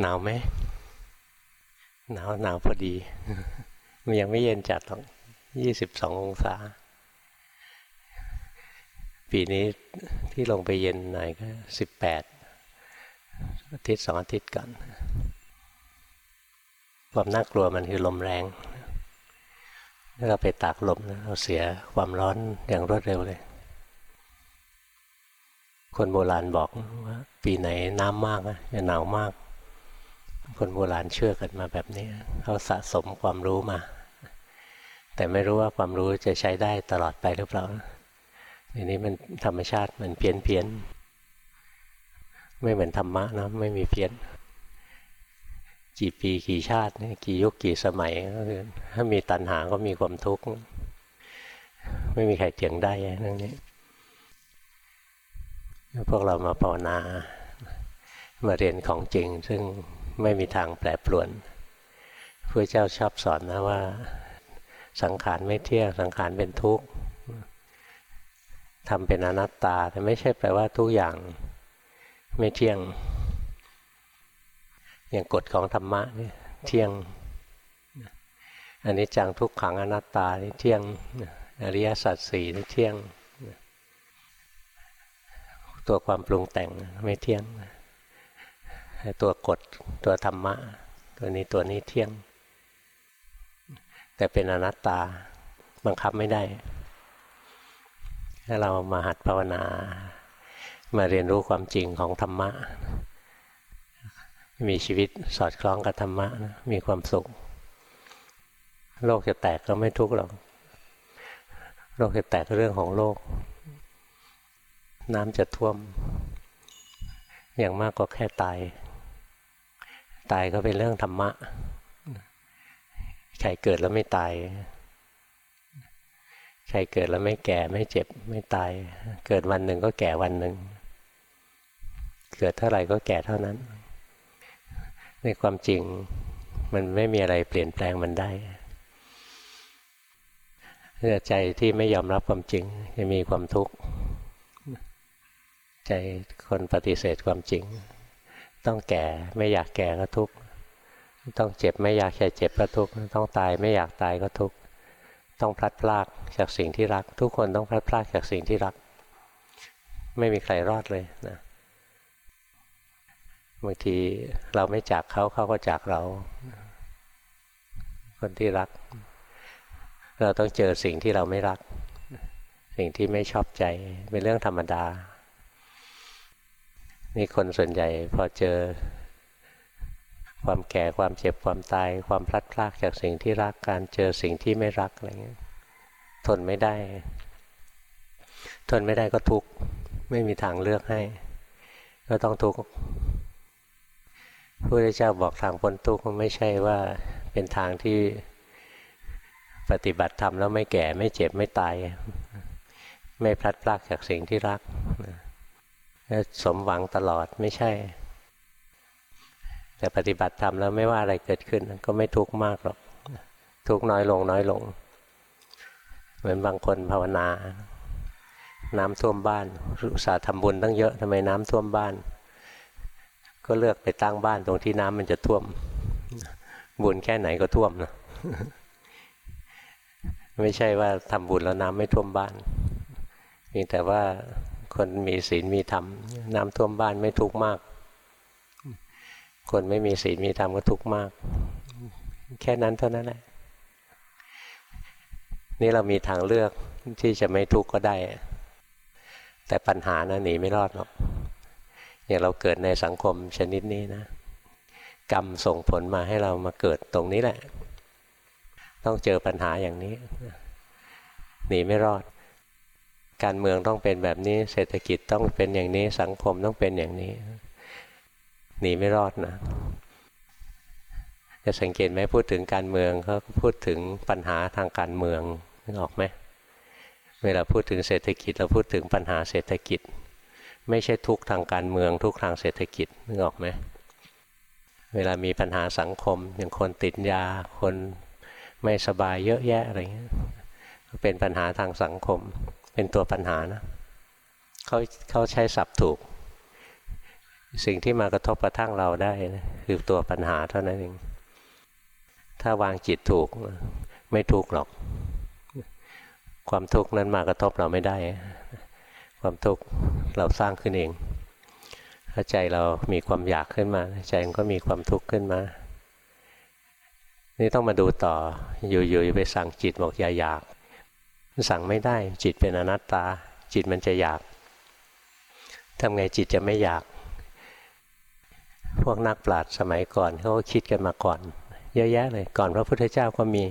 หนาวไหมหนาวหนาวพอดี มันยังไม่เย็นจัดหรอกยี่สิบสององศา ปีนี้ที่ลงไปเย็นหน่อยก็สิบแปดอาทิตย์สองอาทิตย์ก่อนความน่ากลัวมันคือลมแรงถ้าเราไปตากลมเราเสียความร้อนอย่างรวดเร็วเลย คนโบราณบอกว่า ปีไหนน้ำมากจะหนาวมาก คนโบราณเชื่อกันมาแบบนี้เขาสะสมความรู้มา แต่ไม่รู้ว่าความรู้จะใช้ได้ตลอดไปหรือเปล่าทีนี้มันธรรมชาติมันเพี้ยนเพียนไม่เหมือนธรรมะนะไม่มีเพี้ยน กี่ปีกี่ชาติกี่ยุคกี่สมัยก็คือถ้ามีตัณหาก็มีความทุกข์ไม่มีใครเถียงได้เรื่องนี้พวกเรามาภาวนามาเรียนของจริง ซึ่ง ไม่มีทางแปรปรวนพระเจ้าชอบสอนนะว่า สังขารไม่เที่ยงสังขารเป็นทุกข์ทำเป็นอนัตตา แต่ไม่ใช่แปลว่าทุกอย่างไม่เที่ยง อย่างกฎของธรรมะนี่เที่ยงอันนี้จังทุกขังอนัตตานี่เที่ยงอริยสัจสี่นี่เที่ยง ตัวความปรุงแต่งไม่เที่ยง ตัวกฎตัวธรรมะ ตัวนี้ตัวนี้เที่ยง แต่เป็นอนัตตาบังคับไม่ได้ ถ้าเรามาหัดภาวนา มาเรียนรู้ความจริงของธรรมะ มีชีวิตสอดคล้องกับธรรมะนะมีความสุข โลกจะแตกก็ไม่ทุกข์หรอก โลกจะแตกเรื่องของโลก น้ำจะท่วม อย่างมากก็แค่ตาย ตายก็เป็นเรื่องธรรมะ ใครเกิดแล้วไม่ตาย ใครเกิดแล้วไม่แก่ไม่เจ็บไม่ตาย เกิดวันหนึ่งก็แก่วันหนึ่ง เกิดเท่าไหร่ก็แก่เท่านั้น ในความจริงมันไม่มีอะไรเปลี่ยนแปลงมันได้ใจที่ไม่ยอมรับความจริงจะมีความทุกข์ ใจคนปฏิเสธความจริง ต้องแก่ไม่อยากแก่ก็ทุกข์ต้องเจ็บไม่อยากแค่เจ็บก็ทุกข์ต้องตายไม่อยากตายก็ทุกข์ต้องพลัดพรากจากสิ่งที่รัก ทุกคนต้องพลัดพรากจากสิ่งที่รัก ไม่มีใครรอดเลยนะบางทีเราไม่จากเขาเขาก็จากเรา คนที่รัก เราต้องเจอสิ่งที่เราไม่รัก สิ่งที่ไม่ชอบใจเป็นเรื่องธรรมดา นี่คนส่วนใหญ่พอเจอ ความแก่ความเจ็บความตาย ความพลัดพรากจากสิ่งที่รักการเจอสิ่งที่ไม่รักอะไรเงี้ยทนไม่ได้ ทนไม่ได้ก็ทุกข์ไม่มีทางเลือกให้ ก็ต้องทุกข์พระพุทธเจ้าบอกทางพ้นทุกข์ไม่ใช่ว่าเป็นทางที่ปฏิบัติธรรมแล้วไม่แก่ไม่เจ็บไม่ตาย ไม่พลัดพรากจากสิ่งที่รัก สมหวังตลอดไม่ใช่ แต่ปฏิบัติธรรมแล้วไม่ว่าอะไรเกิดขึ้น ก็ไม่ทุกข์มากหรอก ทุกข์น้อยลงน้อยลง เหมือนบางคนภาวนา น้ำท่วมบ้านอุตสาห์ทำบุญตั้งเยอะทำไมน้ำท่วมบ้าน ก็เลือกไปตั้งบ้านตรงที่น้ำมันจะท่วม บุญแค่ไหนก็ท่วมนะไม่ใช่ว่าทำบุญแล้วน้ำไม่ท่วมบ้านเพียงแต่ว่า คนมีศีลมีธรรมน้ำท่วมบ้านไม่ทุกข์มาก คนไม่มีศีลมีธรรมก็ทุกข์มาก แค่นั้นเท่านั้นแหละนี่เรามีทางเลือกที่จะไม่ทุกข์ก็ได้ แต่ปัญหานะหนีไม่รอดหรอกอย่างเราเกิดในสังคมชนิดนี้นะ กรรมส่งผลมาให้เรามาเกิดตรงนี้แหละ ต้องเจอปัญหาอย่างนี้หนีไม่รอด การเมืองต้องเป็นแบบนี้ เศรษฐกิจต้องเป็นอย่างนี้ สังคมต้องเป็นอย่างนี้ หนีไม่รอดนะ จะสังเกตไหมพูดถึงการเมืองเขาพูดถึงปัญหาทางการเมืองนึกออกไหมเวลาพูดถึงเศรษฐกิจเราพูดถึงปัญหาเศรษฐกิจ ไม่ใช่ทุกทางการเมือง ทุกทางเศรษฐกิจนึกออกไหมเวลามีปัญหาสังคม อย่างคนติดยา คนไม่สบายเยอะแยะอะไรเงี้ยเป็นปัญหาทางสังคม เป็นตัวปัญหานะเขาเขาใช้ศัพท์ถูก สิ่งที่มากระทบกระทั่งเราได้นะคือตัวปัญหาเท่านั้นเองถ้าวางจิตถูกไม่ทุกข์หรอก ความทุกข์นั้นมากระทบเราไม่ได้ ความทุกข์เราสร้างขึ้นเองถ้าใจเรามีความอยากขึ้นมา ใจมันก็มีความทุกข์ขึ้นมานี่ต้องมาดูต่ออยู่ๆไปสั่งจิตบอกอย่าอยาก สั่งไม่ได้ จิตเป็นอนัตตา จิตมันจะอยากทำไงจิตจะไม่อยาก พวกนักปราชญ์สมัยก่อนเขาก็คิดกันมาก่อน เยอะแยะเลย ก่อนพระพุทธเจ้าก็มี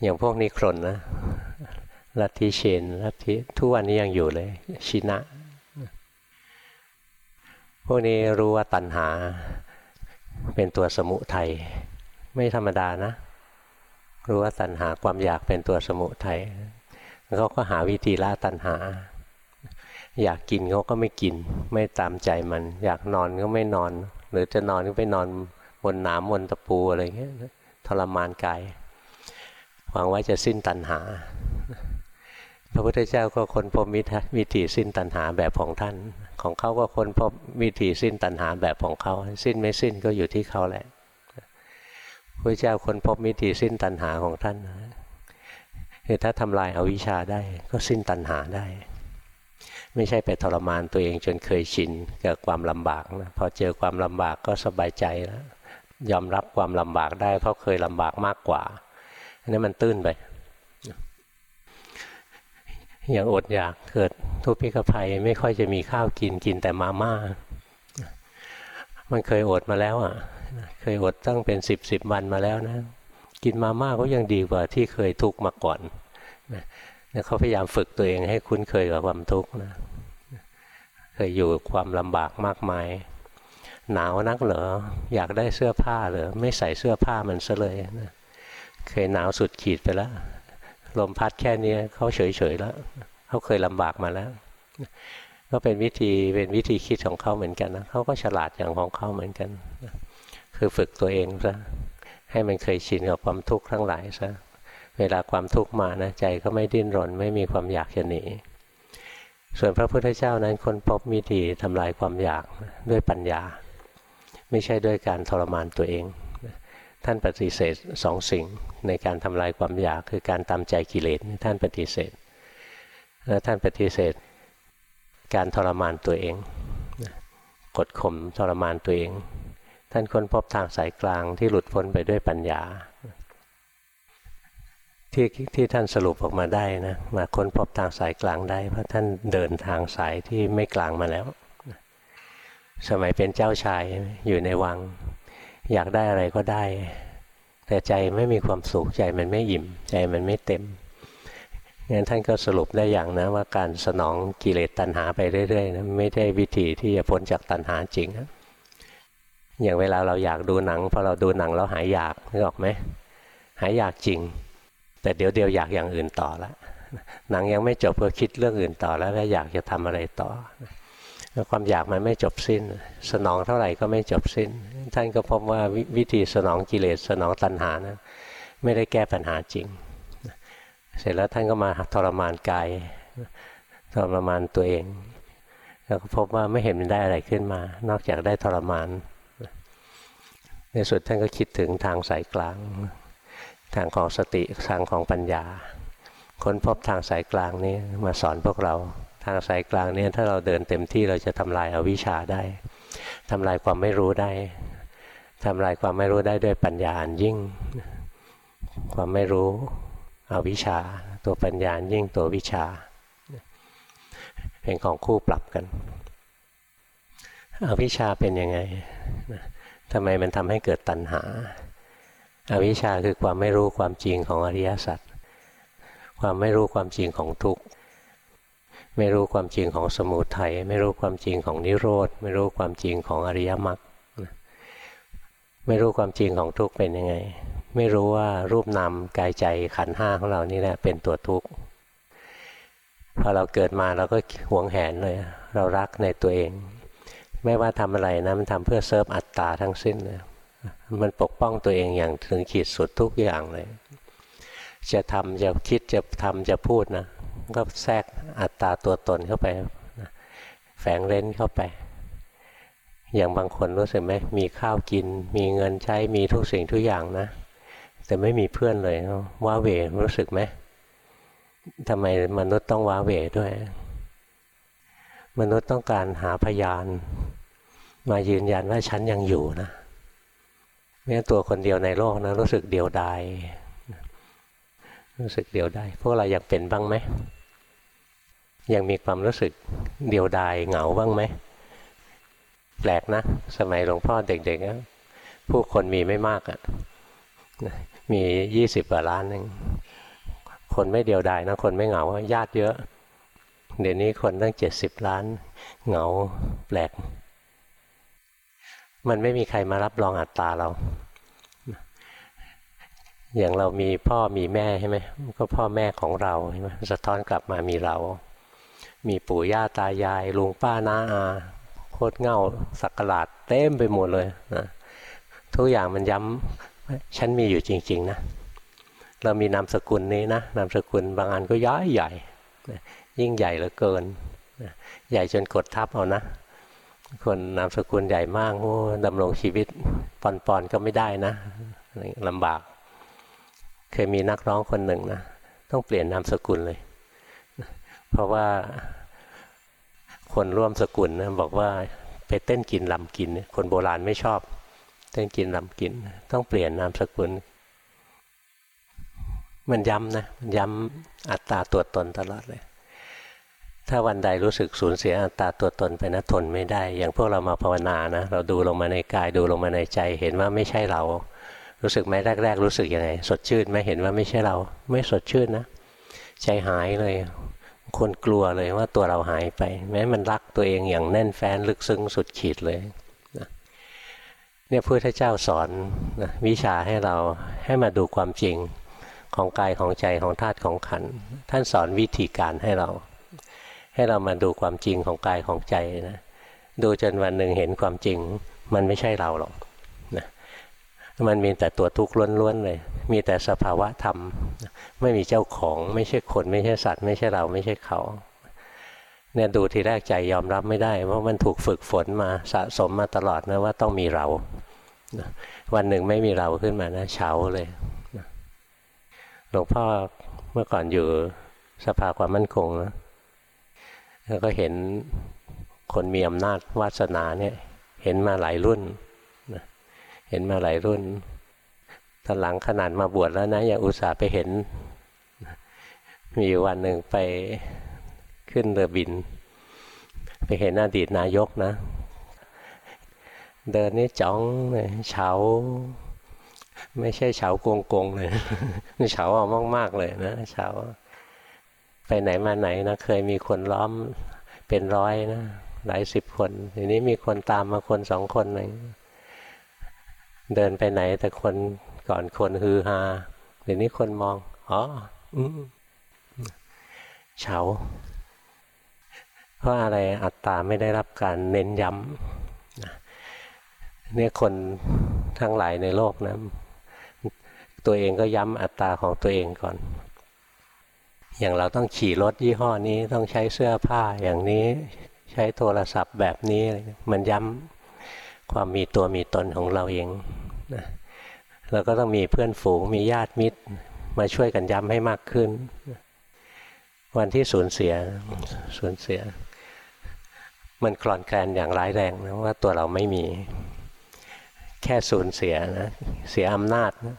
อย่างพวกนิครนนะลัทธิเชนลัทธิทุกวันนี้ยังอยู่เลยชินะ พวกนี้รู้ว่าตัณหาเป็นตัวสมุทัยไม่ธรรมดานะ รู้ว่าตัณหาความอยากเป็นตัวสมุทัยเขาก็หาวิธีละตัณหา อยากกินเขาก็ไม่กิน ไม่ตามใจมัน อยากนอนก็ไม่นอน หรือจะนอนก็ไปนอนบนหนามบนตะปูอะไรเงี้ยทรมานกายหวังว่าจะสิ้นตัณหา พระพุทธเจ้าก็ค้นพบวิธีสิ้นตัณหาแบบของท่าน ของเขาก็ค้นพบวิธีสิ้นตัณหาแบบของเขา สิ้นไม่สิ้นก็อยู่ที่เขาแหละ พระเจ้าค้นพบวิธีสิ้นตัณหาของท่านคือถ้าทำลายอาวิชชาได้ก็สิ้นตัณหาได้ ไม่ใช่ไปทรมานตัวเองจนเคยชินกับความลำบากนะพอเจอความลำบากก็สบายใจแล้วยอมรับความลำบากได้ เพราะเคยลำบากมากกว่าอันนี้มันตื้นไปอย่างอดอยากเกิดทุพพิกภัยไม่ค่อยจะมีข้าวกินกินแต่มาม่า มันเคยอดมาแล้วอะ เคยอดตั้งเป็นสิบสิบวันมาแล้วนะ กินมาม่าก็ยังดีกว่าที่เคยทุกข์มาก่อนนะเขาพยายามฝึกตัวเองให้คุ้นเคยกับความทุกข์นะเคยอยู่ความลำบากมากมาย หนาวนักเหรออยากได้เสื้อผ้าเหรอไม่ใส่เสื้อผ้ามันซะเลยนะเคยหนาวสุดขีดไปแล้วลมพัดแค่นี้เขาเฉยๆแล้วเขาเคยลำบากมาแล้วก็เป็นวิธีเป็นวิธีคิดของเขาเหมือนกันนะเขาก็ฉลาดอย่างของเขาเหมือนกัน คือฝึกตัวเองซะให้มันเคยชินกับความทุกข์ทั้งหลายซะเวลาความทุกข์มานะใจก็ไม่ดิ้นรน ไม่มีความอยากจะหนีส่วนพระพุทธเจ้านั้นค้นพบวิธีทำลายความอยากด้วยปัญญา ไม่ใช่ด้วยการทรมานตัวเอง ท่านปฏิเสธสองสิ่งในการทำลายความอยากคือการตามใจกิเลสท่านปฏิเสธ และท่านปฏิเสธ การทรมานตัวเองกดข่มทรมานตัวเอง ท่านค้นพบทางสายกลางที่หลุดพ้นไปด้วยปัญญา ที่ที่ท่านสรุปออกมาได้นะมาค้นพบทางสายกลางได้ เพราะท่านเดินทางสายที่ไม่กลางมาแล้ว สมัยเป็นเจ้าชายอยู่ในวัง อยากได้อะไรก็ได้ แต่ใจไม่มีความสุขใจมันไม่อิ่ม ใจมันไม่เต็มงั้นท่านก็สรุปได้อย่างนะว่าการสนองกิเลสตัณหาไปเรื่อยๆนะไม่ได้วิธีที่จะพ้นจากตัณหาจริงนะ อย่างเวลาเราอยากดูหนังพอเราดูหนังแล้วหายอยากนึกออกไหมหายอยากจริง แต่เดี๋ยวเดียวอยากอย่างอื่นต่อละหนังยังไม่จบก็คิดเรื่องอื่นต่อแล้วแล้วอยากจะทำอะไรต่อความอยากมันไม่จบสิ้น สนองเท่าไหร่ก็ไม่จบสิ้น ท่านก็พบว่าวิธีสนองกิเลสสนองตัณหานะไม่ได้แก้ปัญหาจริง เสร็จแล้วท่านก็มาทรมานกายทรมานตัวเอง แล้วก็พบว่าไม่เห็นมันได้อะไรขึ้นมา นอกจากได้ทรมาน ในสุดท่านก็คิดถึงทางสายกลาง ทางของสติทางของปัญญา ค้นพบทางสายกลางนี้มาสอนพวกเรา ทางสายกลางนี้ถ้าเราเดินเต็มที่เราจะทำลายอาวิชชาได้ทำลายความไม่รู้ได้ทำลายความไม่รู้ได้ด้วยปัญญาอันยิ่ง ความไม่รู้อวิชชา ตัวปัญญายิ่งตัววิชา เป็นของคู่ปรับกันอวิชชาเป็นยังไง ทำไมมันทำให้เกิดตัณหาอวิชชาคือความไม่รู้ความจริงของอริยสัจความไม่รู้ความจริงของทุกข์ไม่รู้ความจริงของสมุทัยไม่รู้ความจริงของนิโรธ ไม่รู้ความจริงของอริยมรรคไม่รู้ความจริงของทุกข์เป็นยังไง ไม่รู้ว่ารูปนามกายใจขันห้าของเรานี่แหละเป็นตัวทุกข์พอเราเกิดมาเราก็หวงแหนเลย เรารักในตัวเอง ไม่ว่าทำอะไรนะมันทำเพื่อเซิร์ฟอัตตาทั้งสิ้นเลยมันปกป้องตัวเองอย่างถึงขีดสุดทุกอย่างเลย จะทำจะคิดจะทำจะพูดนะก็แทรกอัตตาตัวตนเข้าไปแฝงเร้นเข้าไป อย่างบางคนรู้สึกไหมมีข้าวกิน มีเงินใช้มีทุกสิ่งทุกอย่างนะแต่ไม่มีเพื่อนเลยว้าเหวรู้สึกไหมทำไมมนุษย์ต้องว้าเหวด้วย มนุษย์ต้องการหาพยาน มายืนยันว่าฉันยังอยู่นะแม้ตัวคนเดียวในโลกนะรู้สึกเดียวดายรู้สึกเดียวดายพวกเราอยากเป็นบ้างไหมยังมีความรู้สึกเดียวดายเหงาบ้างไหมแปลกนะ สมัยหลวงพ่อเด็กๆผู้คนมีไม่มากอะ่ะมียี่สิบกว่าล้านหนึ่งคนไม่เดียวดายนะคนไม่เหงาญาติเยอะ เดี๋ยวนี้คนตั้งเจ็ดสิบล้าน เหงาแปลก มันไม่มีใครมารับรองอัตตาเรา อย่างเรามีพ่อมีแม่ใช่ไหมก็พ่อแม่ของเราใช่ไหมสะท้อนกลับมามีเรา มีปู่ย่าตายายลุงป้าน้าอาโคตรเง่าสักกลาดเต็มไปหมดเลยนะทุกอย่างมันย้ำฉันมีอยู่จริง ๆนะเรามีนามสกุลนี้นะนามสกุลบางอันก็ย้ายใหญ่ ยิ่งใหญ่เหลือเกิน ใหญ่จนกดทับเอานะ คนนามสกุลใหญ่มากโอ้ดำรงชีวิตปอนๆก็ไม่ได้นะลำบาก เคยมีนักร้องคนหนึ่งนะต้องเปลี่ยนนามสกุลเลย เพราะว่าคนร่วมสกุลนะบอกว่าไปเต้นกินลำกิน คนโบราณไม่ชอบ เต้นกินลำกิน ต้องเปลี่ยนนามสกุล มันย้ำนะมันย้ำอัตตาตัวตนตลอดเลย ถ้าวันใดรู้สึกสูญเสียอัตตาตัวตนไปนะทนไม่ได้ อย่างพวกเรามาภาวนานะ เราดูลงมาในกายดูลงมาในใจ เห็นว่าไม่ใช่เรา รู้สึกไหมแรก ๆ รู้สึกยังไง สดชื่นไหมเห็นว่าไม่ใช่เรา ไม่สดชื่นนะ ใจหายเลย คนกลัวเลยว่าตัวเราหายไป แม้มันรักตัวเองอย่างแน่นแฟ้นลึกซึ้งสุดขีดเลยเนี่ยพระพุทธเจ้าสอนนะวิชาให้เราให้มาดูความจริงของกายของใจของธาตุของขันท่านสอนวิธีการให้เรา ให้เรามาดูความจริงของกายของใจนะดูจนวันหนึ่งเห็นความจริง มันไม่ใช่เราหรอกนะมันมีแต่ตัวทุกข์ล้วนๆเลย มีแต่สภาวะธรรม ไม่มีเจ้าของไม่ใช่คน ไม่ใช่สัตว์ ไม่ใช่เราไม่ใช่เขาเนี่ยดูทีแรกใจยอมรับไม่ได้เพราะมันถูกฝึกฝนมาสะสมมาตลอดนะว่าต้องมีเราวันหนึ่งไม่มีเราขึ้นมานะเฉาเลยหลวงพ่อเมื่อก่อนอยู่สภาความมั่นคงนะ แล้วก็เห็นคนมีอำนาจวาสนาเนี่ยเห็นมาหลายรุ่นเห็นมาหลายรุ่นตอนหลังขนาดมาบวชแล้วนะยังอุตส่าห์ไปเห็น มีวันหนึ่งไปขึ้นเรือบิน ไปเห็นอดีตนายกนะ เดินนี่จ้องเลยเฉาไม่ใช่เฉากงกงเลยเฉาออกมาก ๆ เลยนะเฉา ไปไหนมาไหนนะเคยมีคนล้อมเป็นร้อยนะหลายสิบคนทีนี้มีคนตามมาคนสองคนหนึ่งเดินไปไหน แต่คนก่อนคนฮือฮาเดี๋ยวนี้คนมองอ๋อเฉาเพราะอะไรอัตตาไม่ได้รับการเน้นย้ำเนี่ยคนทั้งหลายในโลกนะตัวเองก็ย้ำอัตตาของตัวเองก่อน อย่างเราต้องขี่รถยี่ห้อนี้ต้องใช้เสื้อผ้าอย่างนี้ใช้โทรศัพท์แบบนี้ มันย้ำความมีตัวมีตนของเราเองนะเราก็ต้องมีเพื่อนฝูงมีญาติมิตรมาช่วยกันย้ำให้มากขึ้น วันที่สูญเสียสูญเสีย มันกลอนแกลนอย่างร้ายแรงนะว่าตัวเราไม่มี แค่สูญเสียนะเสียอำนาจนะ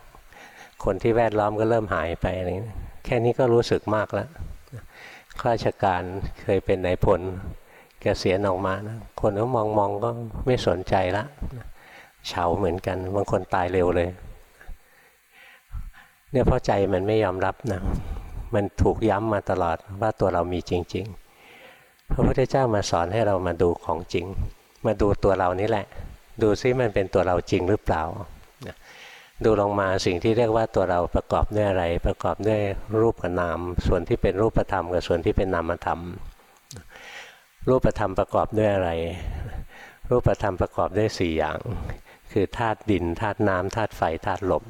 คนที่แวดล้อมก็เริ่มหายไปอะไรนี้ แค่นี้ก็รู้สึกมากแล้วข้าราชการเคยเป็นนายพลกเสียออกมานะคนก็มองมองก็ไม่สนใจละเฉาเหมือนกันบางคนตายเร็วเลย เนี่ยเพราะใจมันไม่ยอมรับนะมันถูกย้ำมาตลอดว่าตัวเรามีจริง ๆ พระพุทธเจ้ามาสอนให้เรามาดูของจริง มาดูตัวเรานี่แหละ ดูซิมันเป็นตัวเราจริงหรือเปล่า ดูลงมาสิ่งที่เรียกว่าตัวเราประกอบด้วยอะไร ประกอบด้วยรูปกับนาม ส่วนที่เป็นรูปธรรมกับส่วนที่เป็นนามธรรม รูปธรรมประกอบด้วยอะไร รูปธรรมประกอบด้วยสี่อย่าง คือธาตุดินธาตุน้ำธาตุไฟธาตุลม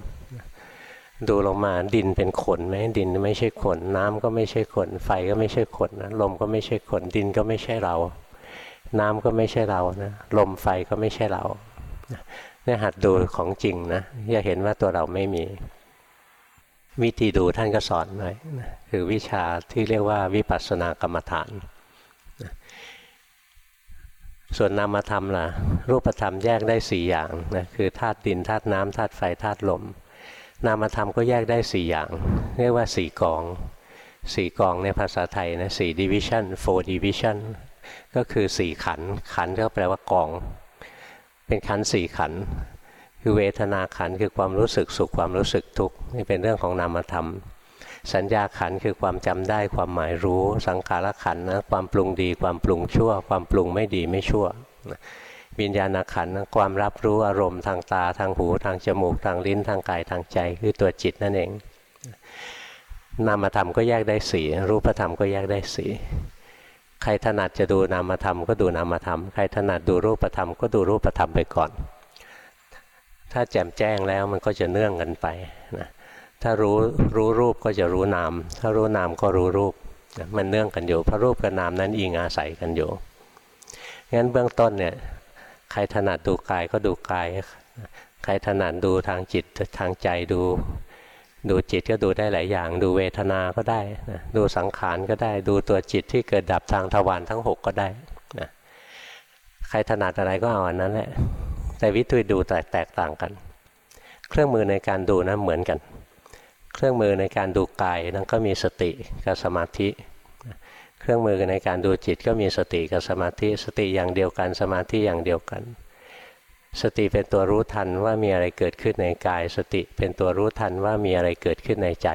ดูลงมาดินเป็นขนไหมดินไม่ใช่ขน น้ำก็ไม่ใช่ขน ไฟก็ไม่ใช่ขนนะลมก็ไม่ใช่ขน ดินก็ไม่ใช่เรา น้ำก็ไม่ใช่เรานะลมไฟก็ไม่ใช่เรา เนี่ยหัดดูของจริงนะจะเห็นว่าตัวเราไม่มี วิธีดูท่านก็สอนไว้คือวิชาที่เรียกว่าวิปัสสนากรรมฐาน ส่วนนามธรรมล่ะ รูปธรรมแยกได้สี่อย่างนะคือธาตุดินธาตุน้ำธาตุไฟธาตุลม นามธรรมก็แยกได้สี่อย่าง เรียกว่าสี่กองสี่กองในภาษาไทยนะสี่ division four division ก็คือสี่ขันขันก็แปลว่ากอง เป็นขันสี่ขัน คือเวทนาขันคือความรู้สึกสุขความรู้สึกทุกข์นี่เป็นเรื่องของนามธรรม สัญญาขันคือความจำได้ความหมายรู้ สังขารขันนะความปรุงดี ความปรุงชั่ว ความปรุงไม่ดีไม่ชั่ววิญญาณขันนะความรับรู้อารมณ์ทางตาทางหูทางจมูกทางลิ้นทางกายทางใจ คือตัวจิตนั่นเองนามธรรมก็แยกได้สีรูปธรรมก็แยกได้สี ใครถนัดจะดูนามธรรมก็ดูนามธรรม ใครถนัดดูรูปธรรมก็ดูรูปธรรมไปก่อน ถ้าแจ่มแจ้งแล้วมันก็จะเนื่องกันไปนะถ้ารู้รู้รูปก็จะรู้นาม ถ้ารู้นามก็รู้รูปนะมันเนื่องกันอยู่เพราะรูปกับนามนั้นอิงอาศัยกันอยู่ งั้นเบื้องต้นเนี่ยใครถนัดดูกายก็ดูกาย ใครถนัดดูทางจิตทางใจดู ดูจิตก็ดูได้หลายอย่าง ดูเวทนา ก็ได้นะดูสังขารก็ได้ ดูตัวจิตที่เกิดดับทางทวารทั้ง 6 ก็ได้นะใครถนัดอะไรก็เอาอันนั้นแหละแต่วิธีดูแตกต่างกัน เครื่องมือในการดูนะเหมือนกัน เครื่องมือในการดูกายนั้นก็มีสติกับสมาธิ เครื่องมือในการดูจิตก็มีสติกับสมาธิ สติอย่างเดียวกัน สมาธิอย่างเดียวกัน สติเป็นตัวรู้ทันว่ามีอะไรเกิดขึ้นในกาย สติเป็นตัวรู้ทันว่ามีอะไรเกิดขึ้นในใจ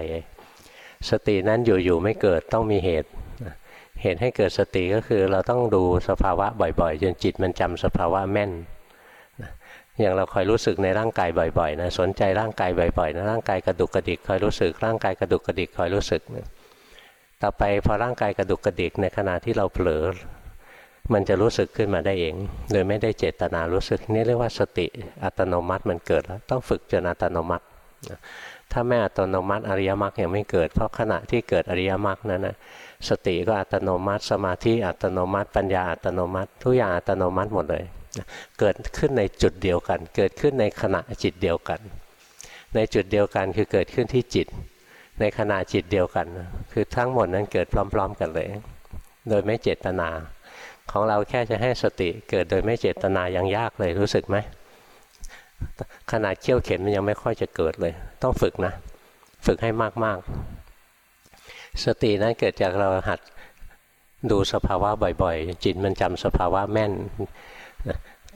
สตินั้นอยู่ๆไม่เกิดต้องมีเหตุ เหตุให้เกิดสติก็คือเราต้องดูสภาวะบ่อยๆ จนจิตมันจำสภาวะแม่นอย่างเราคอยรู้สึกในร่างกายบ่อยๆนะสนใจร่างกายบ่อยๆนะร่างกายกระดุกกระดิกคอยรู้สึกร่างกายกระดุกกระดิกคอยรู้สึก ต่อไปพอร่างกายกระดุกกระดิกในขณะที่เราเผลอ มันจะรู้สึกขึ้นมาได้เอง โดยไม่ได้เจตนารู้สึก นี่เรียกว่าสติอัตโนมัติมันเกิดแล้ว ต้องฝึกจนอัตโนมัติ ถ้าไม่อัตโนมัติอริยมรรคยังไม่เกิด เพราะขณะที่เกิดอริยมรรคนั้นนะสติก็อัตโนมัติ สมาธิอัตโนมัติ ปัญญาอัตโนมัติ ทุกอย่างอัตโนมัติหมดเลย เกิดขึ้นในจุดเดียวกัน เกิดขึ้นในขณะจิตเดียวกัน ในจุดเดียวกันคือเกิดขึ้นที่จิต ในขณะจิตเดียวกัน คือทั้งหมดนั้นเกิดพร้อม ๆ กันเลย โดยไม่เจตนา ของเราแค่จะให้สติเกิดโดยไม่เจตนายังยากเลยรู้สึกไหมขนาดเขี้ยวเข็นมันยังไม่ค่อยจะเกิดเลย ต้องฝึกนะ ฝึกให้มากๆ สตินั้นเกิดจากเราหัดดูสภาวะบ่อยๆ จิตมันจำสภาวะแม่น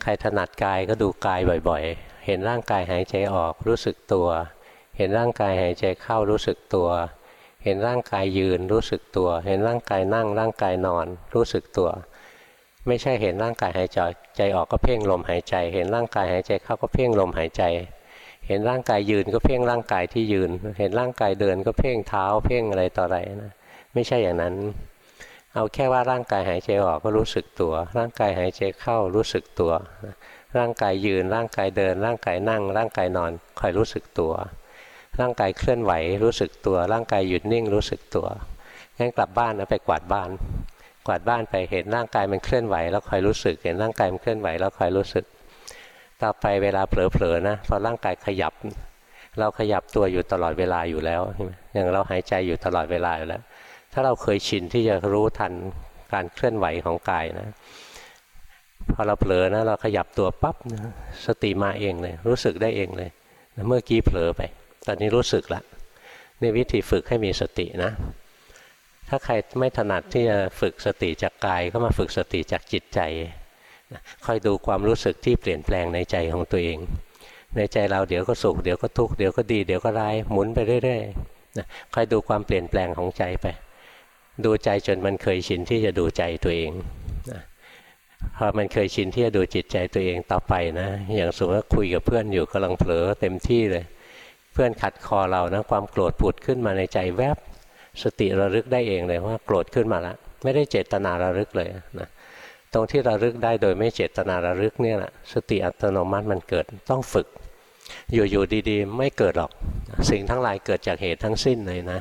ใครถนัดกายก็ดูกายบ่อยๆ เห็นร่างกายหายใจออกรู้สึกตัว เห็นร่างกายหายใจเข้ารู้สึกตัว เห็นร่างกายยืนรู้สึกตัว เห็นร่างกายนั่งร่างกายนอน รู้สึกตัว ไม่ใช่เห็นร่างกายหายใจใจออกก็เพ่งลมหายใจ เห็นร่างกายหายใจเข้าก็เพ่งลมหายใจ เห็นร่างกายยืนก็เพ่งร่างกายที่ยืน เห็นร่างกายเดินก็เพ่งเท้าเพ่งอะไรต่ออะไรนะไม่ใช่อย่างนั้น เอาแค่ว่าร่างกายหายใจออกก็รู้สึกตัว ร่างกายหายใจเข้ารู้สึกตัว ร่างกายยืนร่างกายเดิน ร่างกายนั่ง ร่างกายนอนคอยรู้สึกตัว ร่างกายเคลื่อนไหวรู้สึกตัว ร่างกายหยุดนิ่งรู้สึกตัวงั้นกลับบ้านนะไปกวาดบ้าน กวาดบ้านไปเห็นร่างกายมันเคลื่อนไหวแล้วคอยรู้สึก เห็นร่างกายมันเคลื่อนไหวแล้วคอยรู้สึก ต่อไปเวลาเผลอๆนะพอร่างกายขยับ เราขยับตัวอยู่ตลอดเวลาอยู่แล้วอย่างเราหายใจอยู่ตลอดเวลาอยู่แล้ว ถ้าเราเคยชินที่จะรู้ทันการเคลื่อนไหวของกายนะพอเราเผลอนะเราขยับตัวปั๊บนะสติมาเองเลย รู้สึกได้เองเลยเมื่อกี้เผลอไป ตอนนี้รู้สึกละนี่วิธีฝึกให้มีสตินะ ถ้าใครไม่ถนัดที่จะฝึกสติจากกายก็มาฝึกสติจากจิตใจคอยดูความรู้สึกที่เปลี่ยนแปลงในใจของตัวเอง ในใจเราเดี๋ยวก็สุขเดี๋ยวก็ทุกข์เดี๋ยวก็ดีเดี๋ยวก็ร้ายหมุนไปเรื่อยๆคอยดูความเปลี่ยนแปลงของใจไป ดูใจจนมันเคยชินที่จะดูใจตัวเองพอมันเคยชินที่จะดูจิตใจตัวเองต่อไปนะ อย่างสมมติว่าคุยกับเพื่อนอยู่กำลังเผลอเต็มที่เลย เพื่อนขัดคอเรานะความโกรธผุดขึ้นมาในใจแวบ สติระลึกได้เองเลยว่าโกรธขึ้นมาแล้วไม่ได้เจตนาระลึกเลยนะตรงที่ระลึกได้โดยไม่เจตนาระลึกเนี่ยแหละสติอัตโนมัติมันเกิดต้องฝึก อยู่ๆดีๆ ไม่เกิดหรอก สิ่งทั้งหลายเกิดจากเหตุทั้งสิ้นเลยนะ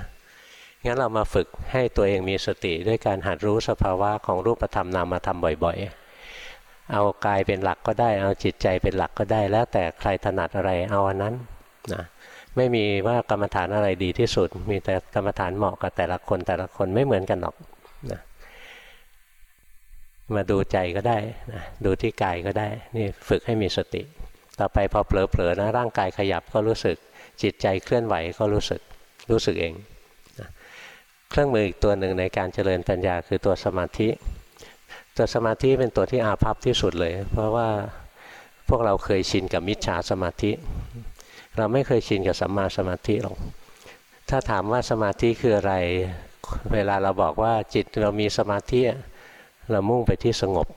งั้นเรามาฝึกให้ตัวเองมีสติด้วยการหัดรู้สภาวะของรูปธรรมนามธรรมบ่อย ๆ เอากายเป็นหลักก็ได้ เอาจิตใจเป็นหลักก็ได้ แล้วแต่ใครถนัดอะไรเอาอันนั้นนะ ไม่มีว่ากรรมฐานอะไรดีที่สุด มีแต่กรรมฐานเหมาะกับแต่ละคนแต่ละคนไม่เหมือนกันหรอกนะมาดูใจก็ได้นะดูที่กายก็ได้ นี่ฝึกให้มีสติ ต่อไปพอเผลอๆนะร่างกายขยับก็รู้สึก จิตใจเคลื่อนไหวก็รู้สึกรู้สึกเองนะเครื่องมืออีกตัวหนึ่งในการเจริญปัญญาคือตัวสมาธิ ตัวสมาธิเป็นตัวที่อาภัพที่สุดเลย เพราะว่าพวกเราเคยชินกับมิจฉาสมาธิ เราไม่เคยชินกับสัมมาสมาธิหรอกถ้าถามว่าสมาธิคืออะไร เวลาเราบอกว่าจิตเรามีสมาธิเรามุ่งไปที่สงบ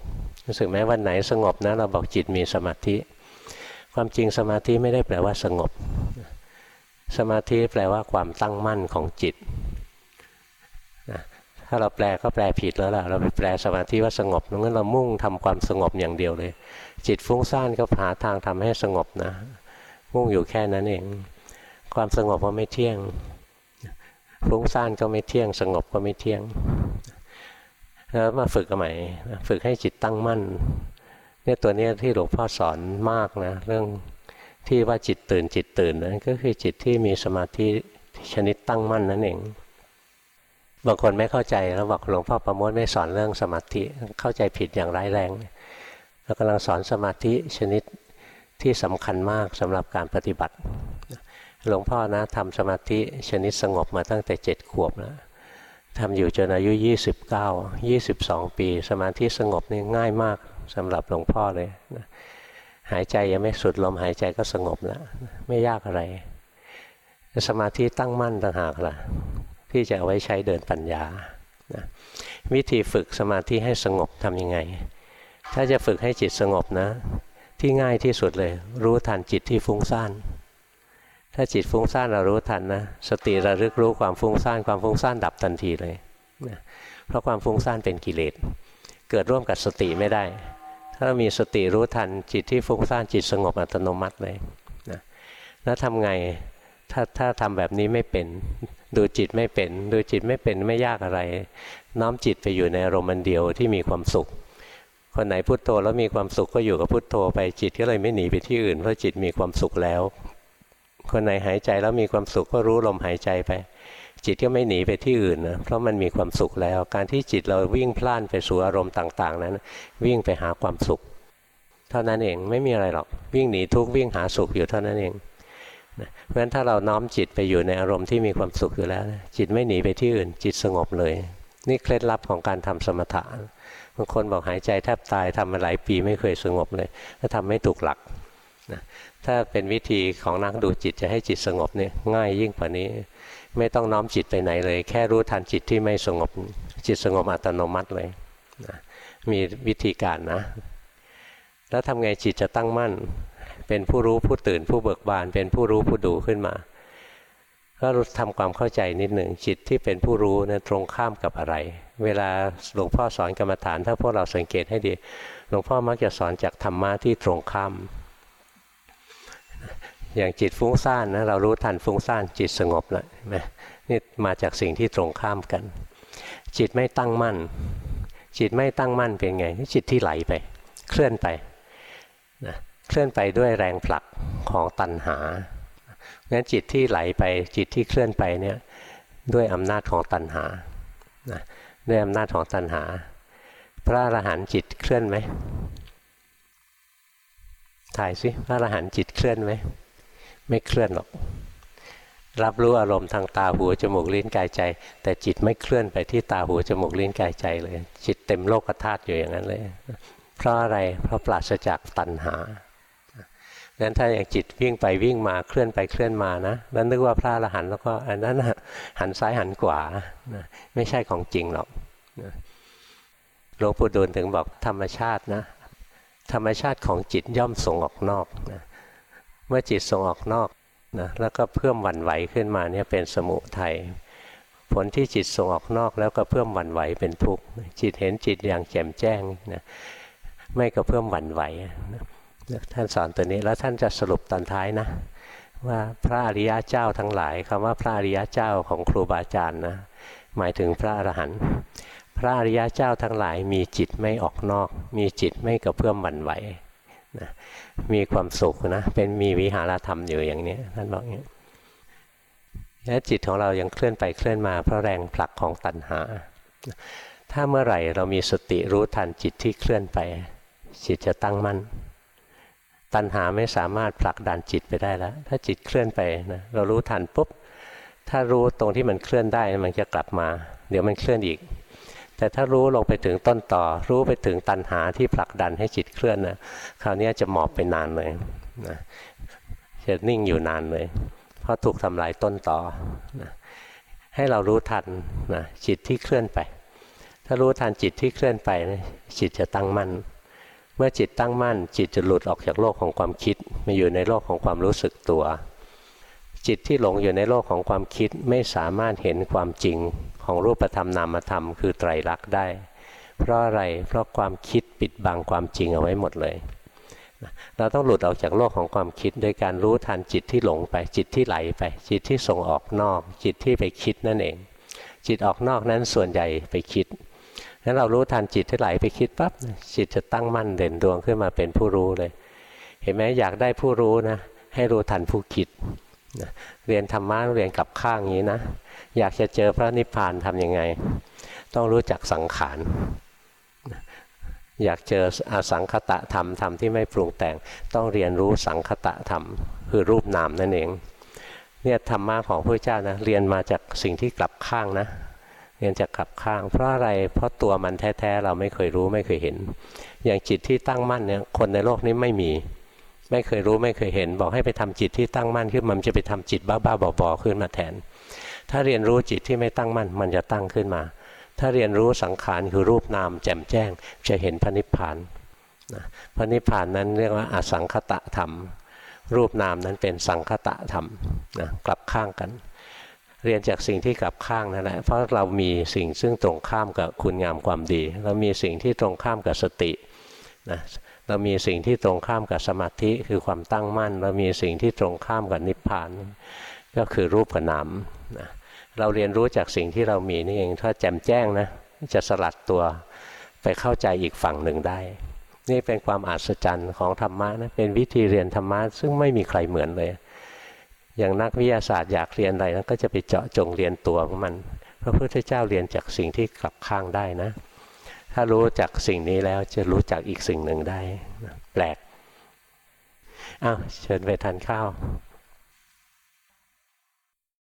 รู้สึกไหมวันไหนสงบนะเราบอกจิตมีสมาธิ ความจริงสมาธิไม่ได้แปลว่าสงบ สมาธิแปลว่าความตั้งมั่นของจิตถ้าเราแปลก็แปลผิดแล้วล่ะ เราไปแปลสมาธิว่าสงบงั้นเรามุ่งทำความสงบอย่างเดียวเลย จิตฟุ้งซ่านก็หาทางทำให้สงบนะ มุ่งอยู่แค่นั้นเอง ความสงบก็ไม่เที่ยงฟุ้งซ่านก็ไม่เที่ยง สงบก็ไม่เที่ยง แล้วมาฝึกกันใหม่ฝึกให้จิตตั้งมั่นเนี่ยตัวนี้ที่หลวงพ่อสอนมากนะ เรื่องที่ว่าจิตตื่นจิตตื่นนะก็คือจิตที่มีสมาธิชนิดตั้งมั่นนั่นเองบางคนไม่เข้าใจแล้วบอกหลวงพ่อประโมทไม่สอนเรื่องสมาธิเข้าใจผิดอย่างร้ายแรงเรากำลังสอนสมาธิชนิด ที่สำคัญมากสำหรับการปฏิบัติ หลวงพ่อนะทำสมาธิชนิดสงบมาตั้งแต่เจ็ดขวบแล้วทำอยู่จนอายุ 29 22 ปี สมาธิสงบนี่ง่ายมากสำหรับหลวงพ่อเลยนะหายใจยังไม่สุดลมหายใจก็สงบแล้วไม่ยากอะไร สมาธิตั้งมั่นต่างหากล่ะ ที่จะเอาไว้ใช้เดินปัญญานะวิธีฝึกสมาธิให้สงบทำยังไง ถ้าจะฝึกให้จิตสงบนะ ที่ง่ายที่สุดเลย รู้ทันจิตที่ฟุ้งซ่านถ้าจิตฟุ้งซ่านเรารู้ทันนะสติระลึกรู้ความฟุ้งซ่านความฟุ้งซ่านดับทันทีเลยนะเพราะความฟุ้งซ่านเป็นกิเลสเกิดร่วมกับสติไม่ได้ ถ้าเรามีสติรู้ทันจิตที่ฟุ้งซ่านจิตสงบอัตโนมัติเลยนะแล้วทำไงถ้าถ้าทำแบบนี้ไม่เป็น ดูจิตไม่เป็น ดูจิตไม่เป็นไม่ยากอะไร น้อมจิตไปอยู่ในอารมณ์เดียวที่มีความสุข คนไหนพุโทโธแล้วมีความสุขก็อยู่กับพุโทโธไปจิตก็เลยไม่หนีไปที่อื่นเพราะจิตมีความสุขแล้ว คนไหนหายใจแล้วมีความสุขก็รู้ลมหายใจไป จิตก็ไม่หนีไปที่อื่นนะเพราะมันมีความสุขแล้ว การที่จิตเราวิ่งพล่านไปสู่อารมณ์ต่าง ๆ นั้น วิ่งไปหาความสุข เท่านั้นเองไม่มีอะไรหรอกวิ่งหนีทุกวิ่งหาสุขอยู่เท่านั้นเองเพราะฉะนั้นถ้าเราน้อมจิตไปอยู่ในอารมณ์ที่มีความสุขอยู่แล้ว จิตไม่หนีไปที่อื่น จิตสงบเลย นี่เคล็ดลับของการทำสมถะ บางคนบอกหายใจแทบตายทำมาหลายปีไม่เคยสงบเลยถ้าทำไม่ถูกหลักนะถ้าเป็นวิธีของนักดูจิตจะให้จิตสงบเนี่ยง่ายยิ่งกว่านี้ ไม่ต้องน้อมจิตไปไหนเลย แค่รู้ทันจิตที่ไม่สงบจิตสงบอัตโนมัติเลยนะมีวิธีการนะ แล้วทำไงจิตจะตั้งมั่น เป็นผู้รู้ผู้ตื่นผู้เบิกบาน เป็นผู้รู้ผู้ดูขึ้นมา ก็ทำความเข้าใจนิดหนึ่งจิตที่เป็นผู้รู้นะตรงข้ามกับอะไร เวลาหลวงพ่อสอนกรรมฐาน ถ้าพวกเราสังเกตให้ดี หลวงพ่อมักจะสอนจากธรรมะที่ตรงข้าม อย่างจิตฟุ้งซ่านนะเรารู้ทันฟุ้งซ่านจิตสงบแล้วนะนี่มาจากสิ่งที่ตรงข้ามกัน จิตไม่ตั้งมั่น จิตไม่ตั้งมั่นเป็นไงจิตที่ไหลไป เคลื่อนไปนะเคลื่อนไปด้วยแรงผลักของตัณหา งั้นจิตที่ไหลไปจิตที่เคลื่อนไปเนี่ยด้วยอำนาจของตัณหาด้วยอำนาจของตัณหา พระอรหันต์จิตเคลื่อนไหมถ่ายสิพระอรหันต์จิตเคลื่อนไหมไม่เคลื่อนหรอกรับรู้อารมณ์ทางตาหูจมูกลิ้นกายใจ แต่จิตไม่เคลื่อนไปที่ตาหูจมูกลิ้นกายใจเลย จิตเต็มโลกธาตุอยู่อย่างนั้นเลย เพราะอะไรเพราะปราศจากตัณหา งนั้นถ้าอย่างจิตวิ่งไปวิ่งมาเคลื่อนไปเคลื่อนมานะแล้วนึกว่าพระอรหันต์แล้วก็อันนั้นหันซ้ายหันขวาไม่ใช่ของจริงหรอกหลวงปู่ดูลถึงบอกธรรมชาตินะ ธรรมชาติของจิตย่อมส่งออกนอกนะเมื่อจิตส่งออกนอกนะแล้วก็เพิ่มหวั่นไหวขึ้นมาเนี่ยเป็นสมุทัยผลที่จิตส่งออกนอกแล้วก็เพิ่มหวั่นไหวเป็นทุกข์จิตเห็นจิตอย่างแจ่มแจ้งนะไม่ก็เพิ่มหวั่นไหวนะ ท่านสอนตัวนี้แล้วท่านจะสรุปตอนท้ายนะ ว่าพระอริยะเจ้าทั้งหลายคำว่าพระอริยะเจ้าของครูบาอาจารย์นะหมายถึงพระอรหันต์พระอริยะเจ้าทั้งหลายมีจิตไม่ออกนอก มีจิตไม่กระเพื่อมหวั่นไหวนะมีความสุขนะเป็นมีวิหารธรรมอยู่อย่างนี้ท่านบอกอย่างนี้และจิตของเรายังเคลื่อนไปเคลื่อนมาเพราะแรงผลักของตัณหา ถ้าเมื่อไหร่เรามีสติรู้ทันจิตที่เคลื่อนไป จิตจะตั้งมั่น ตัณหาไม่สามารถผลักดันจิตไปได้แล้ว ถ้าจิตเคลื่อนไปนะเรารู้ทันปุ๊บ ถ้ารู้ตรงที่มันเคลื่อนได้มันจะกลับมา เดี๋ยวมันเคลื่อนอีก แต่ถ้ารู้ลงไปถึงต้นต่อ รู้ไปถึงตัณหาที่ผลักดันให้จิตเคลื่อนนะคราวนี้จะหมอบไปนานเลยนะจะนิ่งอยู่นานเลย เพราะถูกทำลายต้นต่อนะให้เรารู้ทันนะจิตที่เคลื่อนไป ถ้ารู้ทันจิตที่เคลื่อนไปนะจิตจะตั้งมั่น เมื่อจิตตั้งมั่น จิตจะหลุดออกจากโลกของความคิดมาอยู่ในโลกของความรู้สึกตัว จิตที่หลงอยู่ในโลกของความคิดไม่สามารถเห็นความจริงของรูปธรรมนามธรรมคือไตรลักษณ์ได้ เพราะอะไรเพราะความคิดปิดบังความจริงเอาไว้หมดเลยเราต้องหลุดออกจากโลกของความคิดโดยการรู้ทันจิตที่หลงไปจิตที่ไหลไป จิตที่ส่งออกนอก จิตที่ไปคิดนั่นเอง จิตออกนอกนั้นส่วนใหญ่ไปคิด งั้นเรารู้ทันจิตที่ไหลไปคิดปั๊บจิตจะตั้งมั่นเด่นดวงขึ้นมาเป็นผู้รู้เลย เห็นไหมอยากได้ผู้รู้นะ ให้รู้ทันผู้คิดนะเรียนธรรมะเรียนกับข้างอย่างนี้นะ อยากจะเจอพระนิพพานทำยังไง ต้องรู้จักสังขารอยากเจออสังคตะธรรมธรรมที่ไม่ปรุงแต่ง ต้องเรียนรู้สังคตะธรรม คือรูปนามนั่นเองเนี่ยธรรมะของพระเจ้านะเรียนมาจากสิ่งที่กลับข้างนะ ยนจากขับข้างเพราะอะไรเพราะตัวมันแท้ๆเราไม่เคยรู้ไม่เคยเห็น อย่างจิตที่ตั้งมั่นเนี่ยคนในโลกนี้ไม่มี ไม่เคยรู้ไม่เคยเห็น บอกให้ไปทำจิตที่ตั้งมั่นขึ้นมันจะไปทำจิตบ้าๆบอๆขึ้นมาแทน ถ้าเรียนรู้จิตที่ไม่ตั้งมั่นมันจะตั้งขึ้นมา ถ้าเรียนรู้สังขารคือรูปนาม แจ่มแจ้ง จะเห็นพระนิพพานนะพระนิพพานนั้นเรียกว่าอสังคตะธรรม รูปนามนั้นเป็นสังคตะธรรมนะกลับข้างกัน เรียนจากสิ่งที่กลับข้างนั่นแหละเพราะเรามีสิ่งซึ่งตรงข้ามกับคุณงามความดี เรามีสิ่งที่ตรงข้ามกับสตินะเรามีสิ่งที่ตรงข้ามกับสมาธิคือความตั้งมั่น เรามีสิ่งที่ตรงข้ามกับนิพพาน ก็คือรูปกับนามนะเราเรียนรู้จากสิ่งที่เรามีนี่เองถ้าแจ่มแจ้งนะจะสลัดตัวไปเข้าใจอีกฝั่งหนึ่งได้ นี่เป็นความอัศจรรย์ของธรรมะนะเป็นวิธีเรียนธรรมะซึ่งไม่มีใครเหมือนเลย อย่างนักวิทยาศาสตร์อยากเรียนอะไรนั้นก็จะไปเจาะจงเรียนตัวของมัน พระพุทธเจ้าเรียนจากสิ่งที่กลับข้างได้นะ ถ้ารู้จากสิ่งนี้แล้วจะรู้จักอีกสิ่งหนึ่งได้แปลกอ้าวเชิญไปทานข้าว